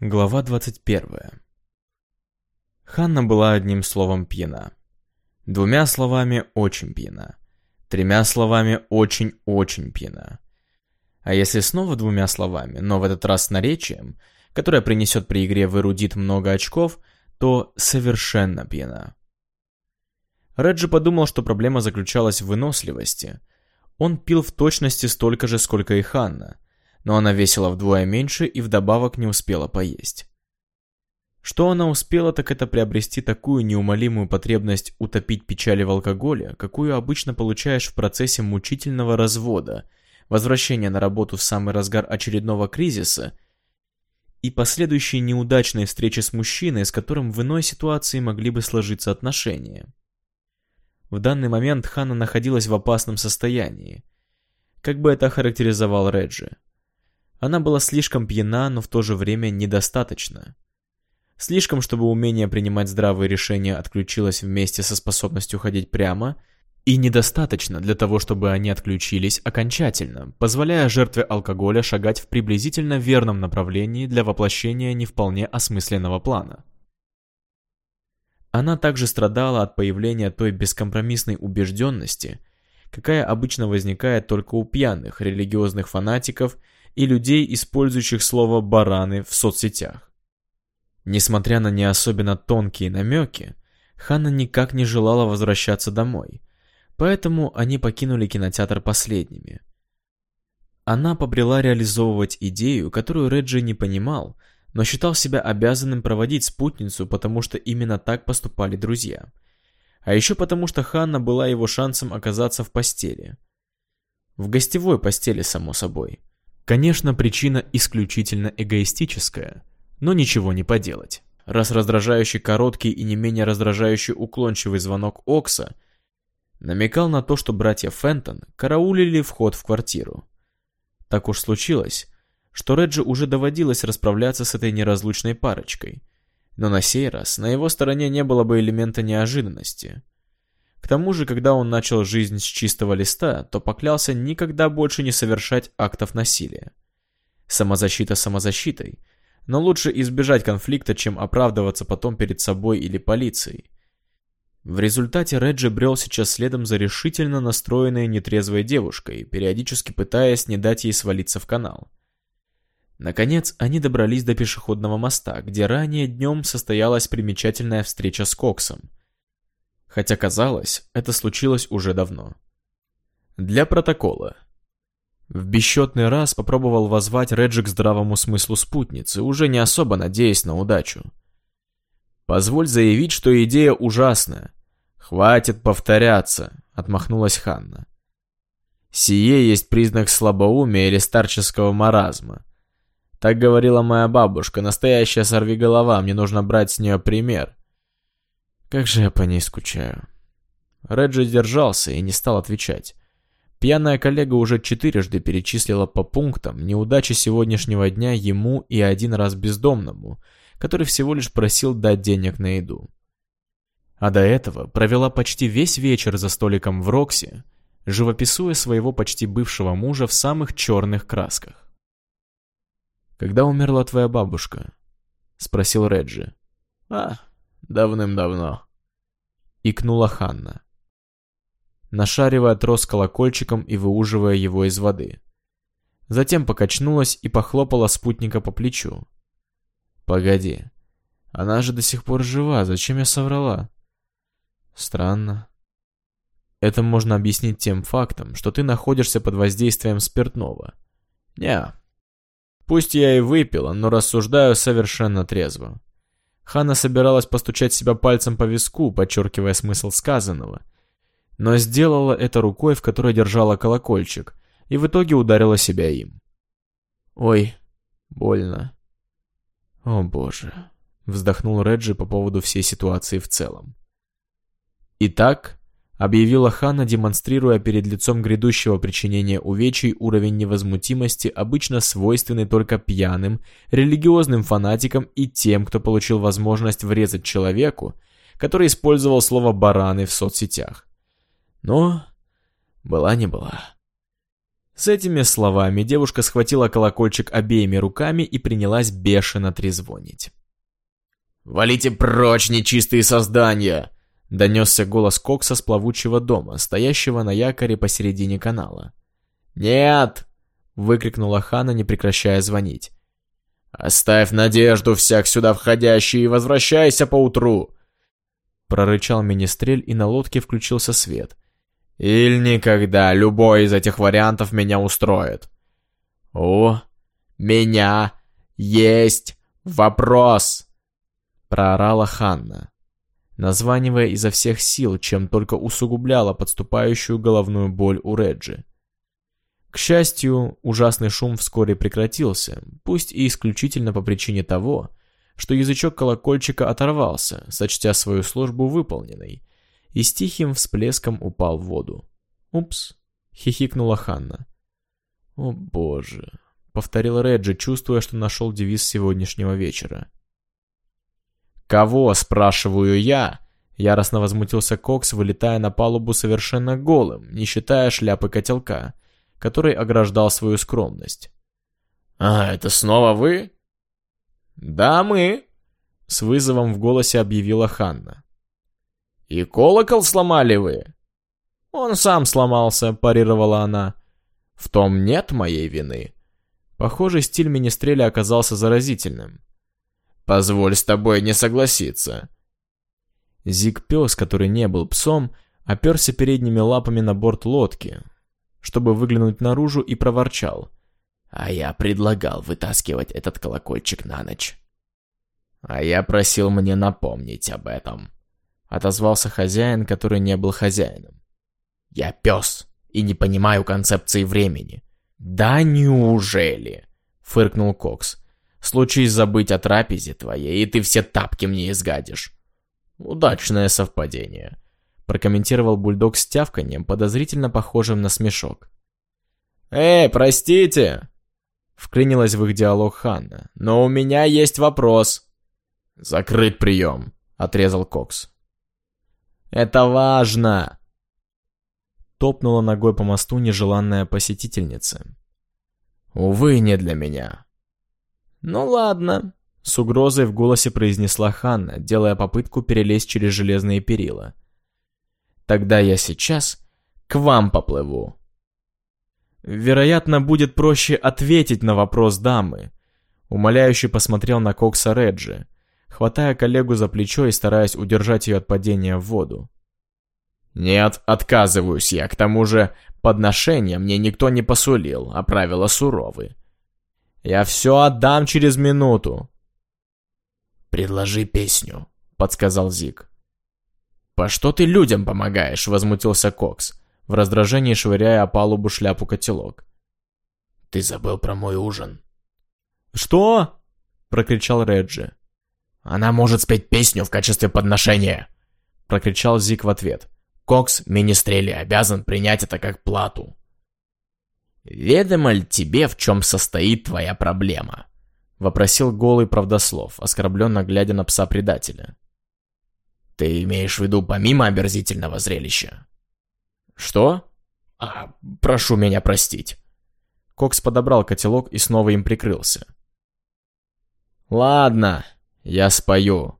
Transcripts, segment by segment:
Глава 21. Ханна была одним словом пьяна. Двумя словами очень пьяна. Тремя словами очень-очень пьяна. А если снова двумя словами, но в этот раз с наречием, которое принесет при игре в эрудит много очков, то совершенно пьяна. Реджи подумал, что проблема заключалась в выносливости. Он пил в точности столько же, сколько и Ханна – но она весила вдвое меньше и вдобавок не успела поесть. Что она успела, так это приобрести такую неумолимую потребность утопить печали в алкоголе, какую обычно получаешь в процессе мучительного развода, возвращения на работу в самый разгар очередного кризиса и последующей неудачной встречи с мужчиной, с которым в иной ситуации могли бы сложиться отношения. В данный момент Ханна находилась в опасном состоянии. Как бы это охарактеризовал Реджи? Она была слишком пьяна, но в то же время недостаточно. Слишком, чтобы умение принимать здравые решения отключилось вместе со способностью ходить прямо, и недостаточно для того, чтобы они отключились окончательно, позволяя жертве алкоголя шагать в приблизительно верном направлении для воплощения не вполне осмысленного плана. Она также страдала от появления той бескомпромиссной убежденности, какая обычно возникает только у пьяных, религиозных фанатиков и людей, использующих слово «бараны» в соцсетях. Несмотря на не особенно тонкие намеки, Ханна никак не желала возвращаться домой, поэтому они покинули кинотеатр последними. Она побрела реализовывать идею, которую Реджи не понимал, но считал себя обязанным проводить спутницу, потому что именно так поступали друзья. А еще потому, что Ханна была его шансом оказаться в постели. В гостевой постели, само собой. Конечно, причина исключительно эгоистическая, но ничего не поделать. Раз раздражающий короткий и не менее раздражающий уклончивый звонок Окса намекал на то, что братья Фентон караулили вход в квартиру. Так уж случилось, что Реджи уже доводилось расправляться с этой неразлучной парочкой, но на сей раз на его стороне не было бы элемента неожиданности – к тому же, когда он начал жизнь с чистого листа, то поклялся никогда больше не совершать актов насилия. Самозащита самозащитой, но лучше избежать конфликта, чем оправдываться потом перед собой или полицией. В результате Реджи брел сейчас следом за решительно настроенной нетрезвой девушкой, периодически пытаясь не дать ей свалиться в канал. Наконец, они добрались до пешеходного моста, где ранее днем состоялась примечательная встреча с Коксом хотя казалось, это случилось уже давно. Для протокола. В бесчетный раз попробовал возвать Реджи к здравому смыслу спутницы, уже не особо надеясь на удачу. «Позволь заявить, что идея ужасная. Хватит повторяться», — отмахнулась Ханна. «Сие есть признак слабоумия или старческого маразма. Так говорила моя бабушка, настоящая сорвиголова, мне нужно брать с нее пример. Как же я по ней скучаю. Реджи держался и не стал отвечать. Пьяная коллега уже четырежды перечислила по пунктам неудачи сегодняшнего дня ему и один раз бездомному, который всего лишь просил дать денег на еду. А до этого провела почти весь вечер за столиком в Роксе, живописуя своего почти бывшего мужа в самых черных красках. «Когда умерла твоя бабушка?» — спросил Реджи. «А, Давным-давно. Икнула Ханна. Нашаривая трос колокольчиком и выуживая его из воды. Затем покачнулась и похлопала спутника по плечу. «Погоди. Она же до сих пор жива. Зачем я соврала?» «Странно. Это можно объяснить тем фактом, что ты находишься под воздействием спиртного. Не. Пусть я и выпила, но рассуждаю совершенно трезво. Ханна собиралась постучать себя пальцем по виску, подчеркивая смысл сказанного. Но сделала это рукой, в которой держала колокольчик, и в итоге ударила себя им. «Ой, больно». «О боже», — вздохнул Реджи по поводу всей ситуации в целом. «Итак, объявила Ханна, демонстрируя перед лицом грядущего причинения увечий уровень невозмутимости, обычно свойственный только пьяным, религиозным фанатикам и тем, кто получил возможность врезать человеку, который использовал слово «бараны» в соцсетях. Но была не была. С этими словами девушка схватила колокольчик обеими руками и принялась бешено трезвонить. «Валите прочь, нечистые создания!» Донесся голос Кокса с плавучего дома, стоящего на якоре посередине канала. «Нет!» — выкрикнула Хана, не прекращая звонить. «Оставь надежду всяк сюда входящий и возвращайся поутру!» Прорычал министрель, и на лодке включился свет. «Или никогда, любой из этих вариантов меня устроит!» «О, меня есть вопрос!» Проорала Ханна, названивая изо всех сил, чем только усугубляла подступающую головную боль у Реджи. К счастью, ужасный шум вскоре прекратился, пусть и исключительно по причине того, что язычок колокольчика оторвался, сочтя свою службу выполненной, и с тихим всплеском упал в воду. «Упс!» — хихикнула Ханна. «О боже!» — повторил Реджи, чувствуя, что нашел девиз сегодняшнего вечера. «Кого?» — спрашиваю я. Яростно возмутился Кокс, вылетая на палубу совершенно голым, не считая шляпы котелка — который ограждал свою скромность. «А, это снова вы?» «Да, мы», — с вызовом в голосе объявила Ханна. «И колокол сломали вы?» «Он сам сломался», — парировала она. «В том нет моей вины». Похоже, стиль Министреля оказался заразительным. «Позволь с тобой не согласиться». Зиг-пес, который не был псом, оперся передними лапами на борт лодки, чтобы выглянуть наружу, и проворчал. «А я предлагал вытаскивать этот колокольчик на ночь». «А я просил мне напомнить об этом», — отозвался хозяин, который не был хозяином. «Я пес и не понимаю концепции времени». «Да неужели?» — фыркнул Кокс. «Случись забыть о трапезе твоей, и ты все тапки мне изгадишь». «Удачное совпадение», прокомментировал бульдог с тявканьем, подозрительно похожим на смешок. «Эй, простите!» Вклинилась в их диалог Ханна. «Но у меня есть вопрос». «Закрыть прием», — отрезал Кокс. «Это важно!» Топнула ногой по мосту нежеланная посетительница. «Увы, не для меня». «Ну ладно», — с угрозой в голосе произнесла Ханна, делая попытку перелезть через железные перила. Тогда я сейчас к вам поплыву. Вероятно, будет проще ответить на вопрос дамы. Умоляюще посмотрел на Кокса Реджи, хватая коллегу за плечо и стараясь удержать ее от падения в воду. «Нет, отказываюсь я, к тому же подношения мне никто не посулил, а правила суровы. Я все отдам через минуту». «Предложи песню», — подсказал Зик. «По что ты людям помогаешь?» — возмутился Кокс, в раздражении швыряя о палубу шляпу котелок. «Ты забыл про мой ужин». «Что?» — прокричал Реджи. «Она может спеть песню в качестве подношения!» — прокричал Зик в ответ. «Кокс, министрели, обязан принять это как плату». «Ведомо ли тебе, в чем состоит твоя проблема?» — вопросил голый правдослов, оскорбленно глядя на пса-предателя. Ты имеешь в виду помимо омерзительного зрелища? Что? А, прошу меня простить. Кокс подобрал котелок и снова им прикрылся. Ладно, я спою.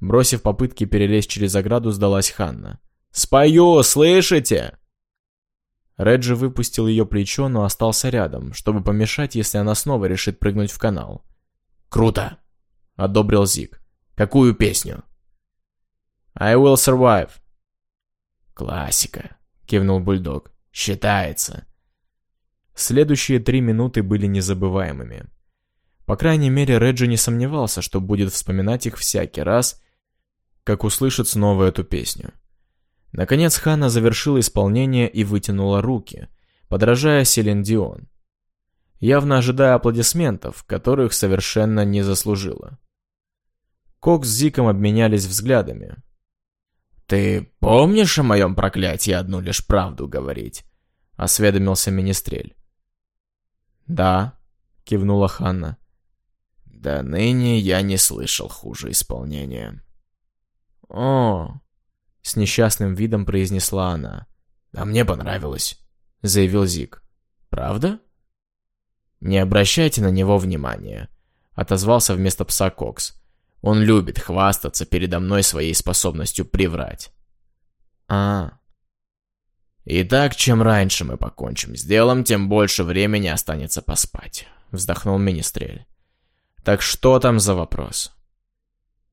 Бросив попытки перелезть через ограду, сдалась Ханна. «Спою, слышите?» Реджи выпустил ее плечо, но остался рядом, чтобы помешать, если она снова решит прыгнуть в канал. «Круто!» — одобрил Зик. «Какую песню?» I will survive. Классика, кивнул бульдог. Считается. Следующие три минуты были незабываемыми. По крайней мере, Реджи не сомневался, что будет вспоминать их всякий раз, как услышит снова эту песню. Наконец Ханна завершила исполнение и вытянула руки, подражая Селин Дион, явно ожидая аплодисментов, которых совершенно не заслужила. Кокс с Зиком обменялись взглядами, «Ты помнишь о моем проклятии одну лишь правду говорить?» — осведомился Министрель. «Да», — кивнула Ханна. «Да ныне я не слышал хуже исполнения». «О!» — с несчастным видом произнесла она. «А мне понравилось», — заявил Зик. Правда? Не обращайте на него внимания, отозвался вместо пса Кокс. Он любит хвастаться передо мной своей способностью приврать. А. Итак, чем раньше мы покончим с делом, тем больше времени останется поспать, вздохнул Министрель. Так что там за вопрос?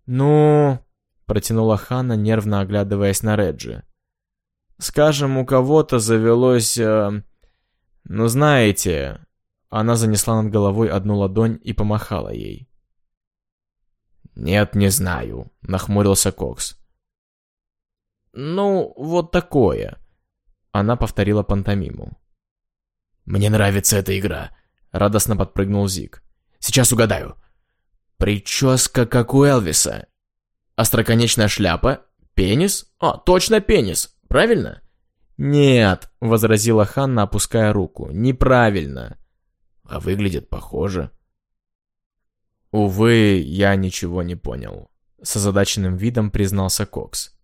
Ну, протянула Ханна, нервно оглядываясь на Реджи. Скажем, у кого-то завелось... Э, ну, знаете... Она занесла над головой одну ладонь и помахала ей. «Нет, не знаю», — нахмурился Кокс. «Ну, вот такое». Она повторила пантомиму. «Мне нравится эта игра», — радостно подпрыгнул Зик. «Сейчас угадаю. Прическа, как у Элвиса. Остроконечная шляпа? Пенис? А, точно пенис. Правильно? Нет, возразила Ханна, опуская руку. Неправильно. А выглядит похоже. Увы, я ничего не понял. С озадаченным видом признался Кокс.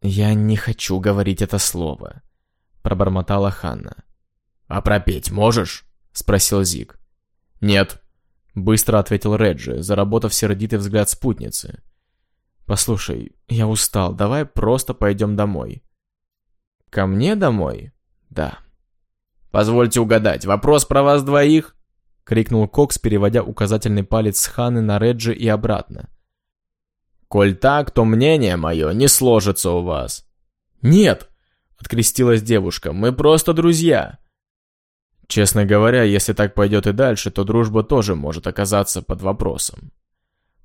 «Я не хочу говорить это слово», — пробормотала Ханна. «А пропеть можешь?» — спросил Зик. «Нет», — быстро ответил Реджи, заработав сердитый взгляд спутницы. «Послушай, я устал, давай просто пойдем домой». «Ко мне домой?» «Да». «Позвольте угадать, вопрос про вас двоих?» — крикнул Кокс, переводя указательный палец с Ханы на Реджи и обратно. «Коль так, то мнение мое не сложится у вас». «Нет!» — открестилась девушка. «Мы просто друзья». Честно говоря, если так пойдет и дальше, то дружба тоже может оказаться под вопросом.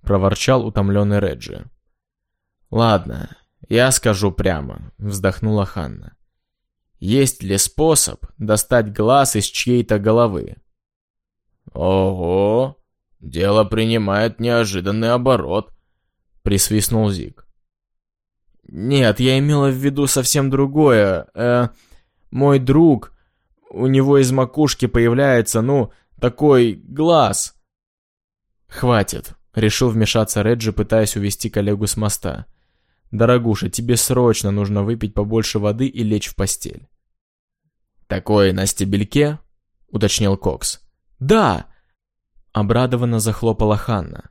Проворчал утомленный Реджи. «Ладно, я скажу прямо», — вздохнула Ханна. «Есть ли способ достать глаз из чьей-то головы?» «Ого! Дело принимает неожиданный оборот», — присвистнул Зик. «Нет, я имела в виду совсем другое. Э, мой друг, у него из макушки появляется, ну, такой глаз». «Хватит», — решил вмешаться Реджи, пытаясь увести коллегу с моста. «Дорогуша, тебе срочно нужно выпить побольше воды и лечь в постель». «Такое на стебельке?» — уточнил Кокс. «Да!» — обрадованно захлопала Ханна.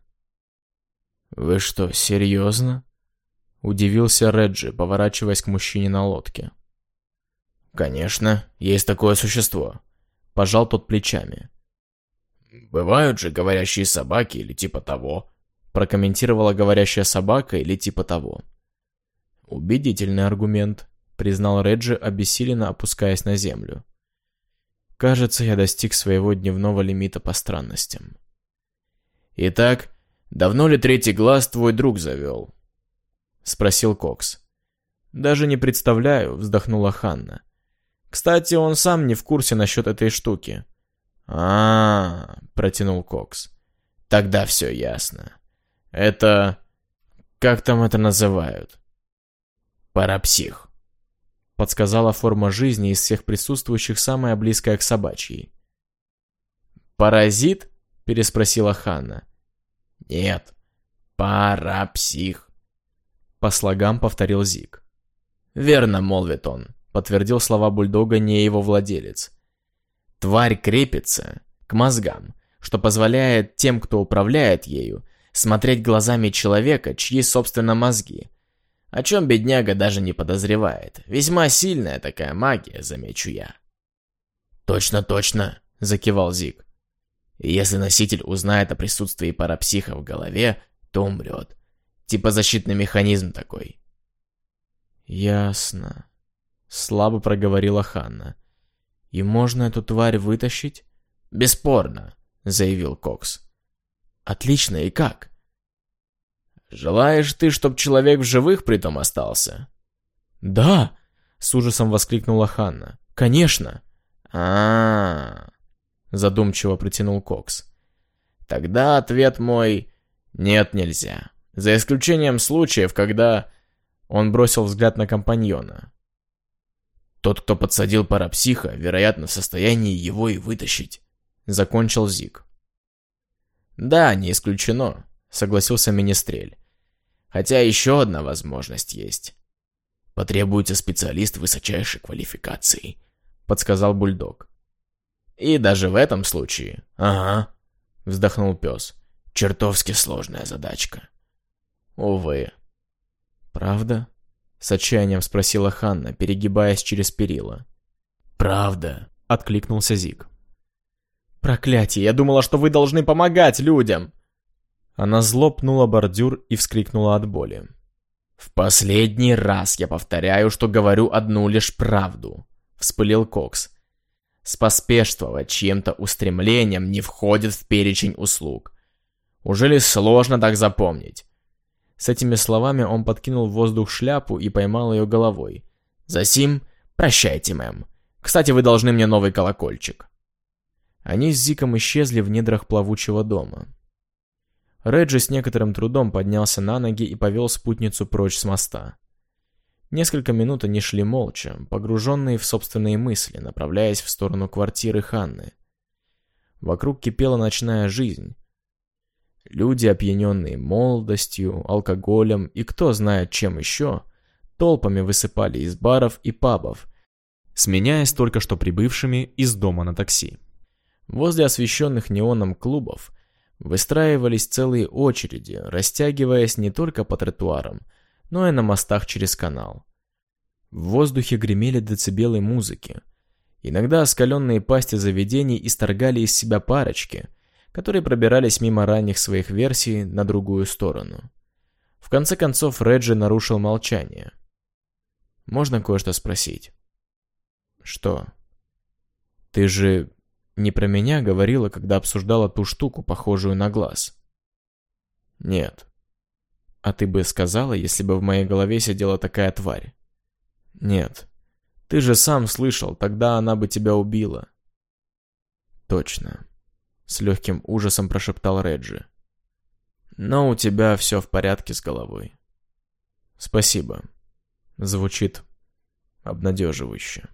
«Вы что, серьезно?» — удивился Реджи, поворачиваясь к мужчине на лодке. «Конечно, есть такое существо», — пожал тот плечами. «Бывают же говорящие собаки или типа того», — прокомментировала говорящая собака или типа того. «Убедительный аргумент», — признал Реджи, обессиленно опускаясь на землю. «Кажется, я достиг своего дневного лимита по странностям». «Итак, давно ли третий глаз твой друг завел?» — спросил Кокс. «Даже не представляю», — вздохнула Ханна. «Кстати, он сам не в курсе насчет этой штуки». А, -а, -а протянул Кокс. «Тогда все ясно. Это... Как там это называют?» «Парапсих», — подсказала форма жизни из всех присутствующих самая близкая к собачьей. «Паразит?» — переспросила Ханна. «Нет, парапсих», — по слогам повторил Зик. «Верно, молвит он», — подтвердил слова бульдога не его владелец. «Тварь крепится к мозгам, что позволяет тем, кто управляет ею, смотреть глазами человека, чьи, собственно, мозги, о чем бедняга даже не подозревает. Весьма сильная такая магия, замечу я. «Точно, точно», — закивал Зик. «Если носитель узнает о присутствии парапсиха в голове, то умрет. Типа защитный механизм такой». «Ясно», — слабо проговорила Ханна. «И можно эту тварь вытащить?» «Бесспорно», — заявил Кокс. «Отлично, и как?» Желаешь ты, чтоб человек в живых притом остался? Да, с ужасом воскликнула Ханна. Конечно. А, -а, -а задумчиво протянул Кокс. Тогда ответ мой нет, нельзя. За исключением случаев, когда он бросил взгляд на компаньона. Тот, кто подсадил парапсиха, вероятно, в состоянии его и вытащить. Закончил Зик. Да, не исключено согласился Министрель. Хотя еще одна возможность есть. Потребуется специалист высочайшей квалификации, подсказал Бульдог. И даже в этом случае... Ага, вздохнул пес. Чертовски сложная задачка. Увы. Правда? С отчаянием спросила Ханна, перегибаясь через перила. «Правда», — откликнулся Зик. «Проклятие, я думала, что вы должны помогать людям!» Она злопнула бордюр и вскрикнула от боли. «В последний раз я повторяю, что говорю одну лишь правду», — вспылил Кокс. «Споспешствовать чьим-то устремлением не входит в перечень услуг. Уже ли сложно так запомнить?» С этими словами он подкинул в воздух шляпу и поймал ее головой. «Засим, прощайте, мэм. Кстати, вы должны мне новый колокольчик». Они с Зиком исчезли в недрах плавучего дома. Реджи с некоторым трудом поднялся на ноги и повел спутницу прочь с моста. Несколько минут они шли молча, погруженные в собственные мысли, направляясь в сторону квартиры Ханны. Вокруг кипела ночная жизнь. Люди, опьяненные молодостью, алкоголем и кто знает чем еще, толпами высыпали из баров и пабов, сменяясь только что прибывшими из дома на такси. Возле освещенных неоном клубов Выстраивались целые очереди, растягиваясь не только по тротуарам, но и на мостах через канал. В воздухе гремели децибелы музыки. Иногда оскаленные пасти заведений исторгали из себя парочки, которые пробирались мимо ранних своих версий на другую сторону. В конце концов Реджи нарушил молчание. «Можно кое-что спросить?» «Что?» «Ты же не про меня говорила, когда обсуждала ту штуку, похожую на глаз. Нет. А ты бы сказала, если бы в моей голове сидела такая тварь? Нет. Ты же сам слышал, тогда она бы тебя убила. Точно. С легким ужасом прошептал Реджи. Но у тебя все в порядке с головой. Спасибо. Звучит обнадеживающе.